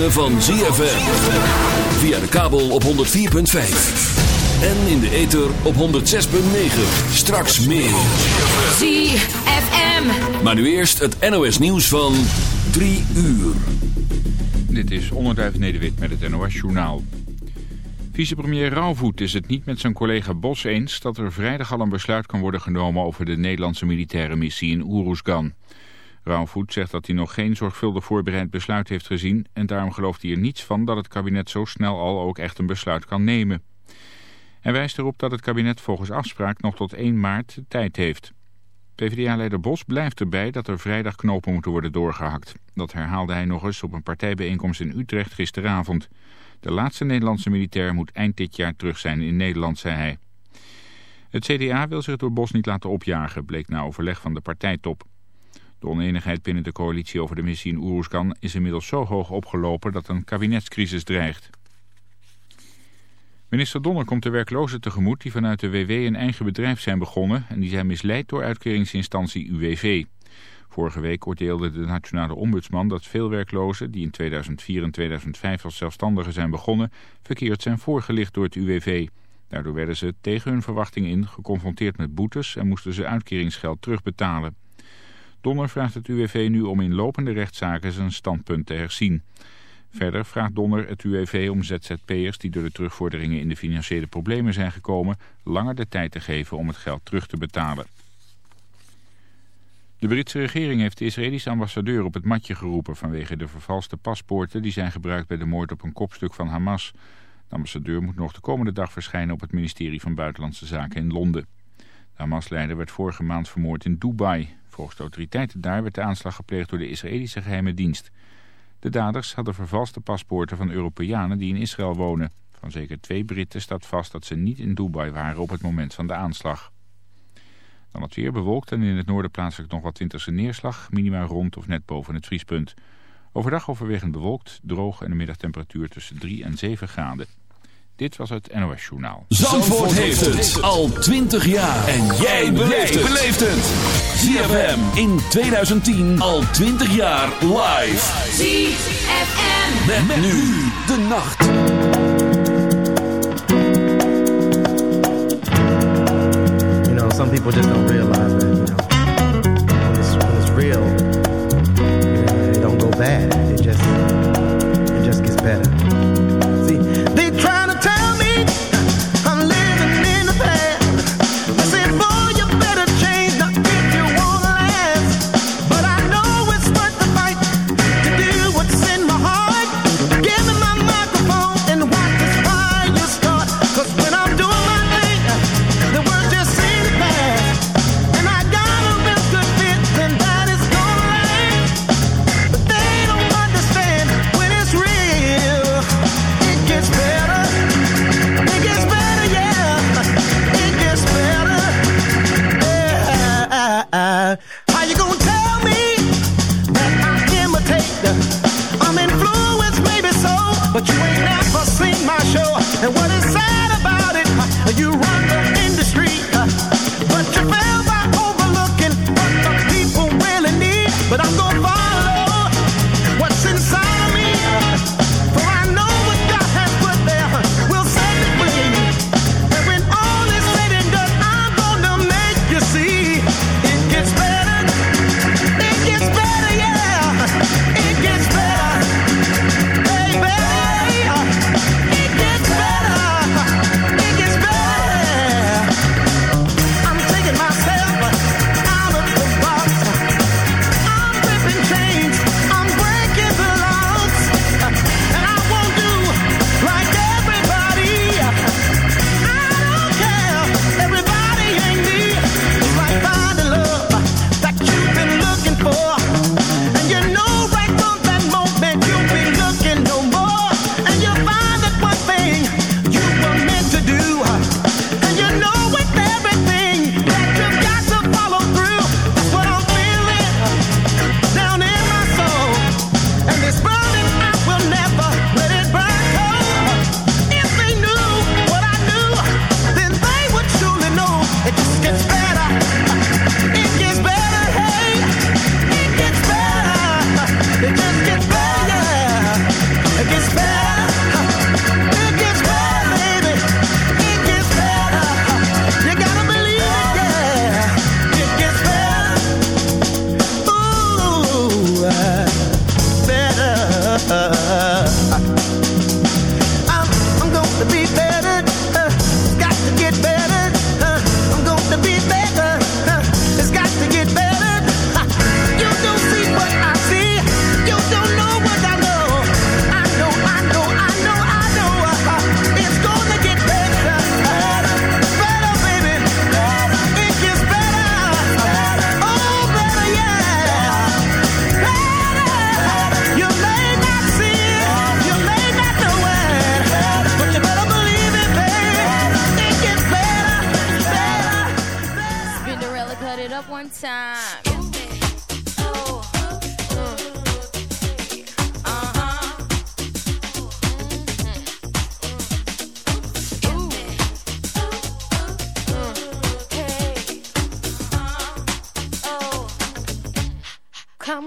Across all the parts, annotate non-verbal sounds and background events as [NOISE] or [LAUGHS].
ritme van ZFM. Via de kabel op 104.5. En in de ether op 106.9. Straks meer. ZFM. Maar nu eerst het NOS nieuws van 3 uur. Dit is Onderduif Nederwit met het NOS Journaal. Vicepremier Rauwvoet is het niet met zijn collega Bos eens... dat er vrijdag al een besluit kan worden genomen over de Nederlandse militaire missie in Oeroesgan. Rauwvoet zegt dat hij nog geen zorgvuldig voorbereid besluit heeft gezien... en daarom gelooft hij er niets van dat het kabinet zo snel al ook echt een besluit kan nemen. Hij wijst erop dat het kabinet volgens afspraak nog tot 1 maart tijd heeft. PvdA-leider Bos blijft erbij dat er vrijdag knopen moeten worden doorgehakt. Dat herhaalde hij nog eens op een partijbijeenkomst in Utrecht gisteravond. De laatste Nederlandse militair moet eind dit jaar terug zijn in Nederland, zei hij. Het CDA wil zich door Bos niet laten opjagen, bleek na overleg van de partijtop. De oneenigheid binnen de coalitie over de missie in Oeruzkan is inmiddels zo hoog opgelopen dat een kabinetscrisis dreigt. Minister Donner komt de werklozen tegemoet die vanuit de WW een eigen bedrijf zijn begonnen en die zijn misleid door uitkeringsinstantie UWV. Vorige week oordeelde de nationale ombudsman dat veel werklozen die in 2004 en 2005 als zelfstandigen zijn begonnen verkeerd zijn voorgelicht door het UWV. Daardoor werden ze tegen hun verwachting in geconfronteerd met boetes en moesten ze uitkeringsgeld terugbetalen. Donner vraagt het UWV nu om in lopende rechtszaken zijn standpunt te herzien. Verder vraagt Donner het UWV om ZZP'ers die door de terugvorderingen in de financiële problemen zijn gekomen... langer de tijd te geven om het geld terug te betalen. De Britse regering heeft de Israëlische ambassadeur op het matje geroepen... vanwege de vervalste paspoorten die zijn gebruikt bij de moord op een kopstuk van Hamas. De ambassadeur moet nog de komende dag verschijnen op het ministerie van Buitenlandse Zaken in Londen. De Hamas-leider werd vorige maand vermoord in Dubai. Volgens de autoriteiten daar werd de aanslag gepleegd door de Israëlische geheime dienst. De daders hadden vervalste paspoorten van Europeanen die in Israël wonen. Van zeker twee Britten staat vast dat ze niet in Dubai waren op het moment van de aanslag. Dan het weer bewolkt en in het noorden plaatselijk nog wat winterse neerslag. Minima rond of net boven het vriespunt. Overdag overwegend bewolkt, droog en een middagtemperatuur tussen 3 en 7 graden. Dit was het NOS Journaal. Zandvoort, heeft het al 20 jaar. En jij beleeft het. ZFM in 2010 al 20 jaar live. ZFM. Met, met nu de nacht. You know, some people just don't realize that, you know, when it's, when it's real, you know, it don't go bad.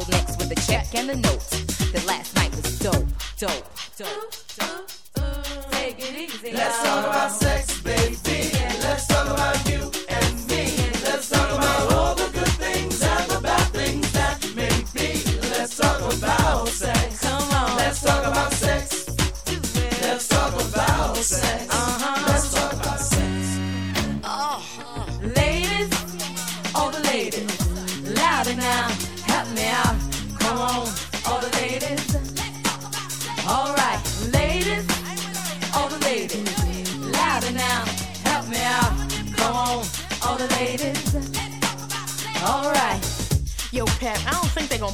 bottlenecks with a check and a note. That last night was dope, dope, dope, dope. Take it easy. Let's talk about sex, baby. Let's talk about you and me. Let's talk about all the good things and the bad things that may be. Let's talk about sex. Come on. Let's talk about sex. Let's talk about sex. Uh-huh.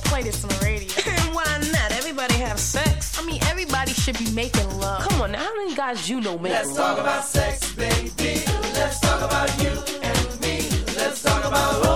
play this on the radio. [LAUGHS] Why not? Everybody have sex. I mean, everybody should be making love. Come on, how many guys you know make Let's love? talk about sex, baby. Let's talk about you and me. Let's talk about.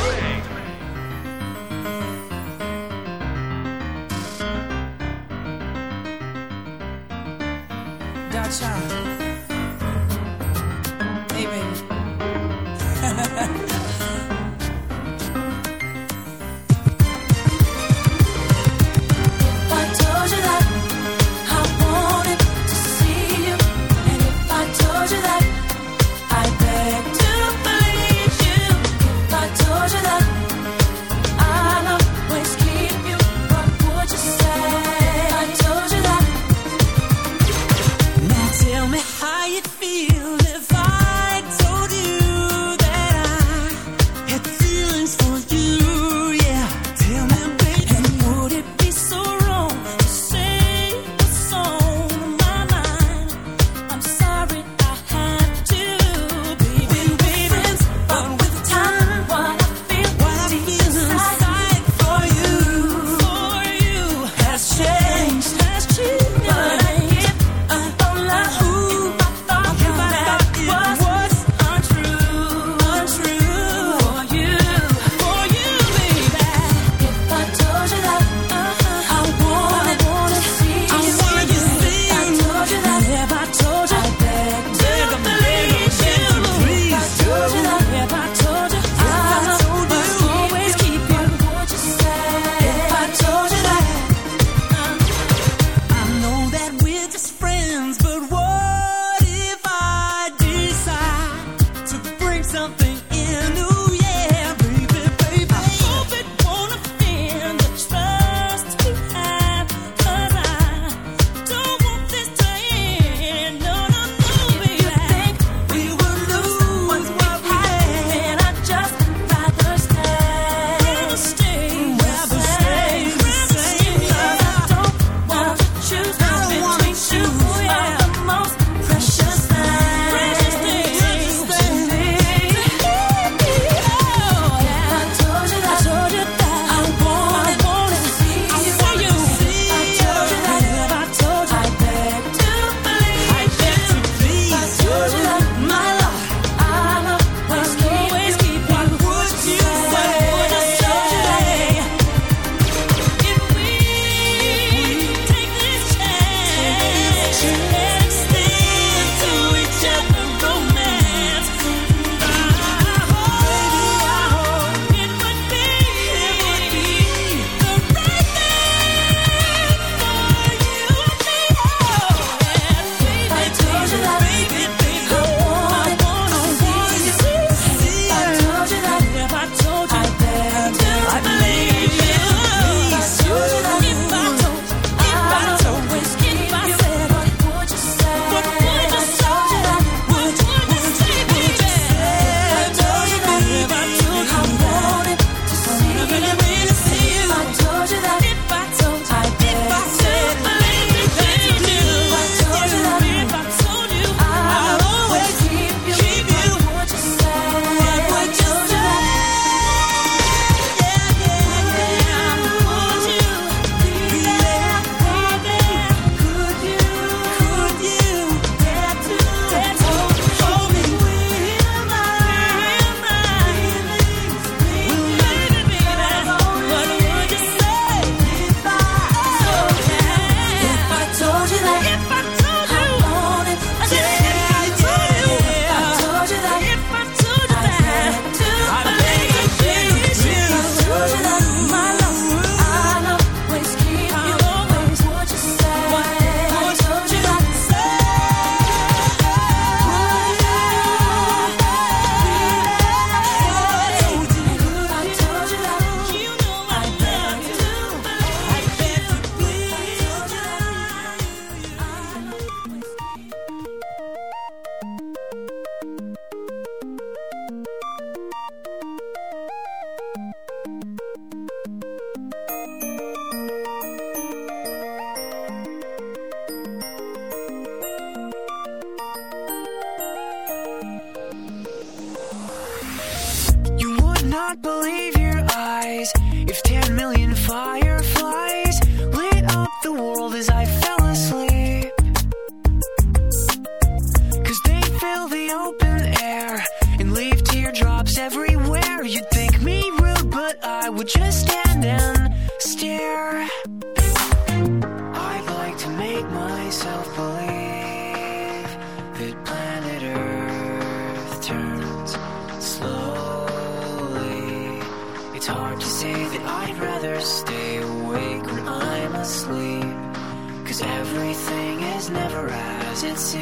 Cause everything is never as it seems.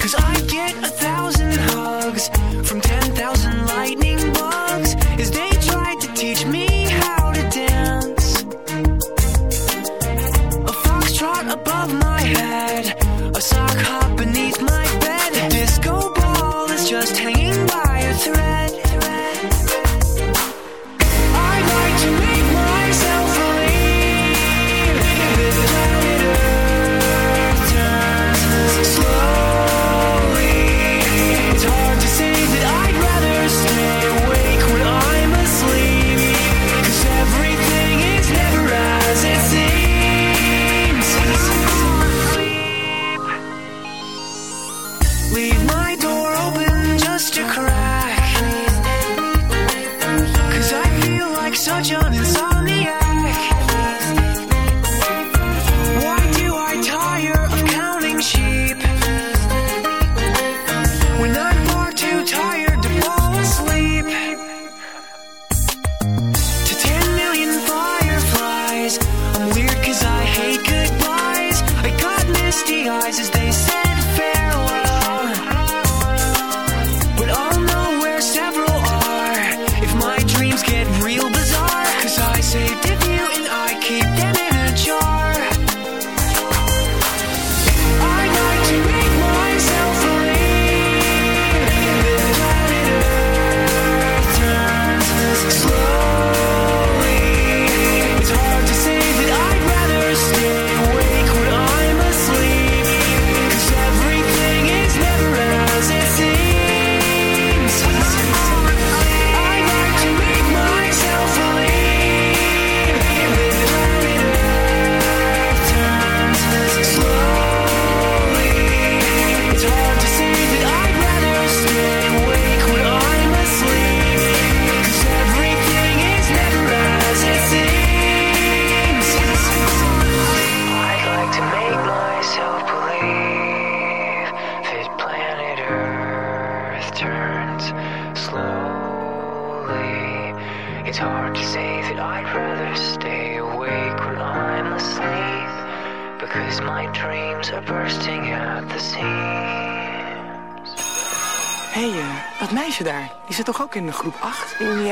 Cause I get a thousand hugs from ten thousand lightning bugs as they try to teach me how to dance. A foxtrot above my head, a sock high.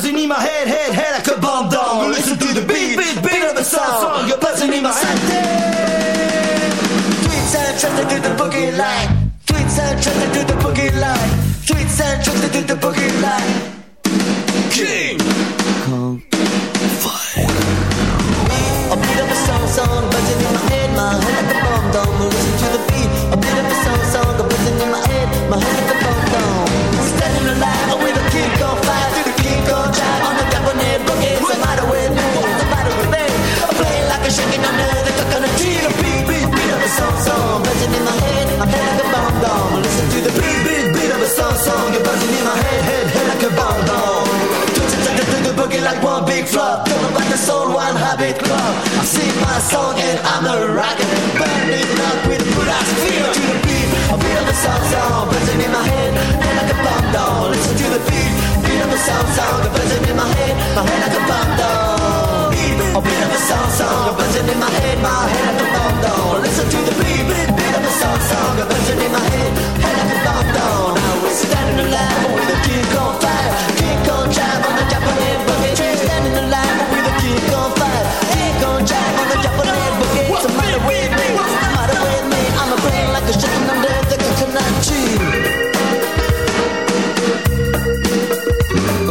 buzzing in my head, head, head like a bomb down. Listen to the beat, beat, beat of the song, song. You're buzzing in my head. Tweets and trends to the boogie line. Tweets and trends to do the boogie line. Tweets and trends to do the boogie line. King Kong A beat of a song, song, buzzing in my head, my head like a bomb down. Listen to the beat, a beat of a song, song, you're buzzing in my head, head, head like a bomb down. The boogie like one big flop. Talk about the soul, one habit club. I sing my song and I'm a rocker Burning up with a good ass feel To the beat, I feel the sound sound Buzzing in my head, head like a bomb down Listen to the beat, of the sound sound Buzzing in my head, my head like a bomb down a beat of the sound sound Buzzing in my head, my head like a bomb down Listen to the beat, beat, beat of the sound sound Buzzing in my head, head like a bomb down Now we're standing alive with a kick on fire Kick on drive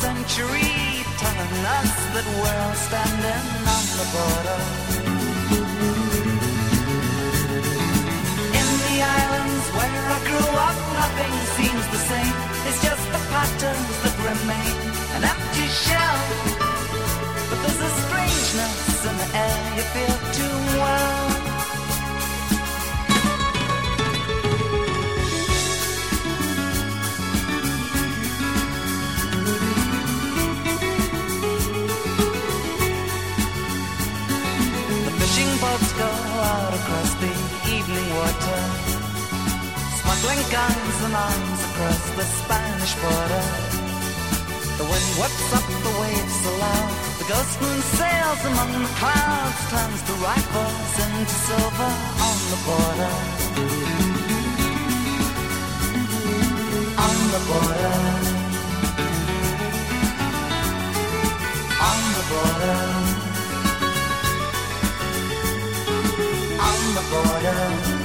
century telling us that we're standing on the border. Smuggling guns and arms across the Spanish border. The wind whips up the waves aloud. The ghost moon sails among the clouds, turns the rifles into silver on the border. On the border. On the border. On the border.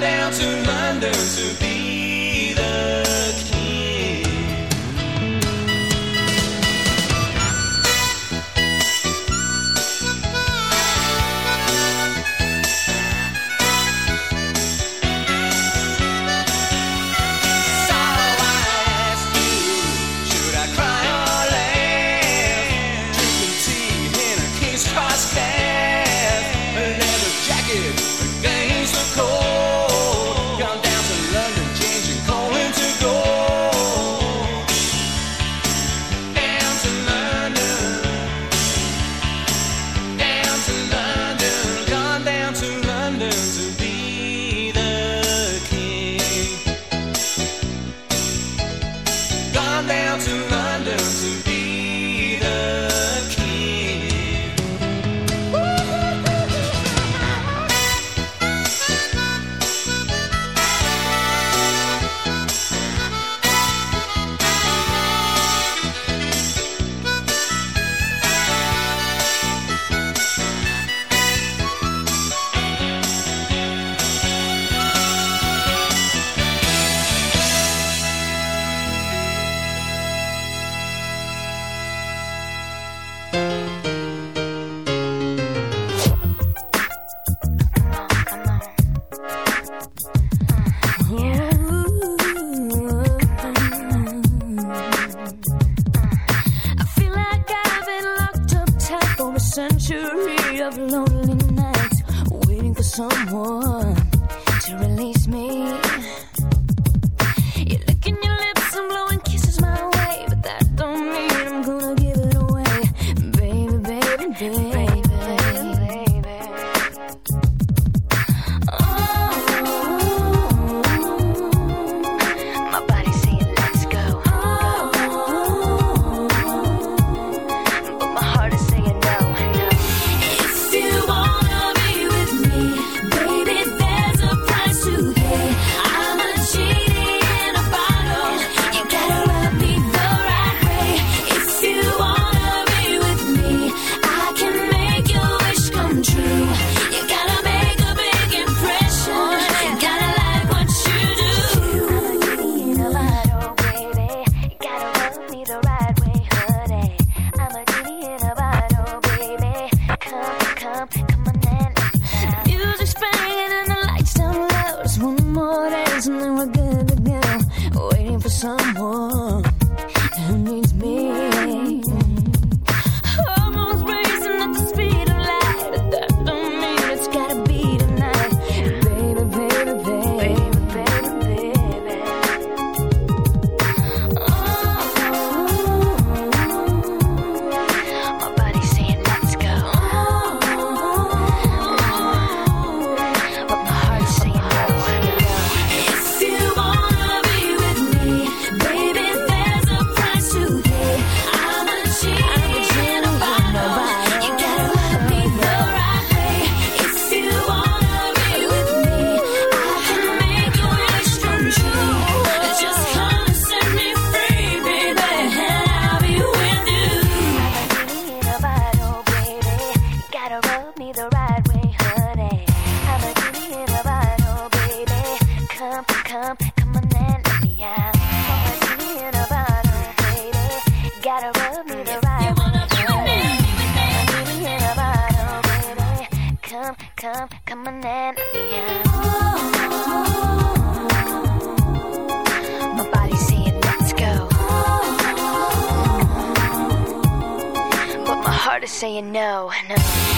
Down to London to be My body's saying let's go, but my heart is saying no, no.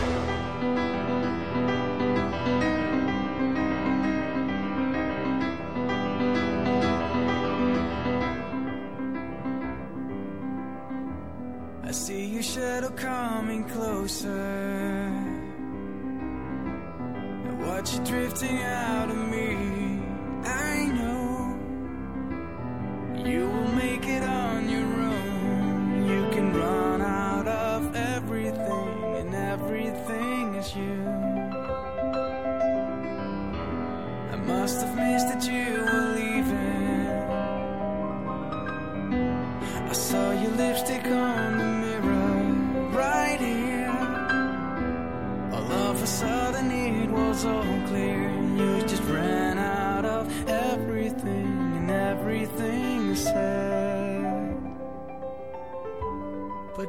but you're drifting out of me.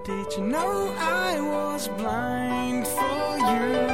did you know I was blind for you?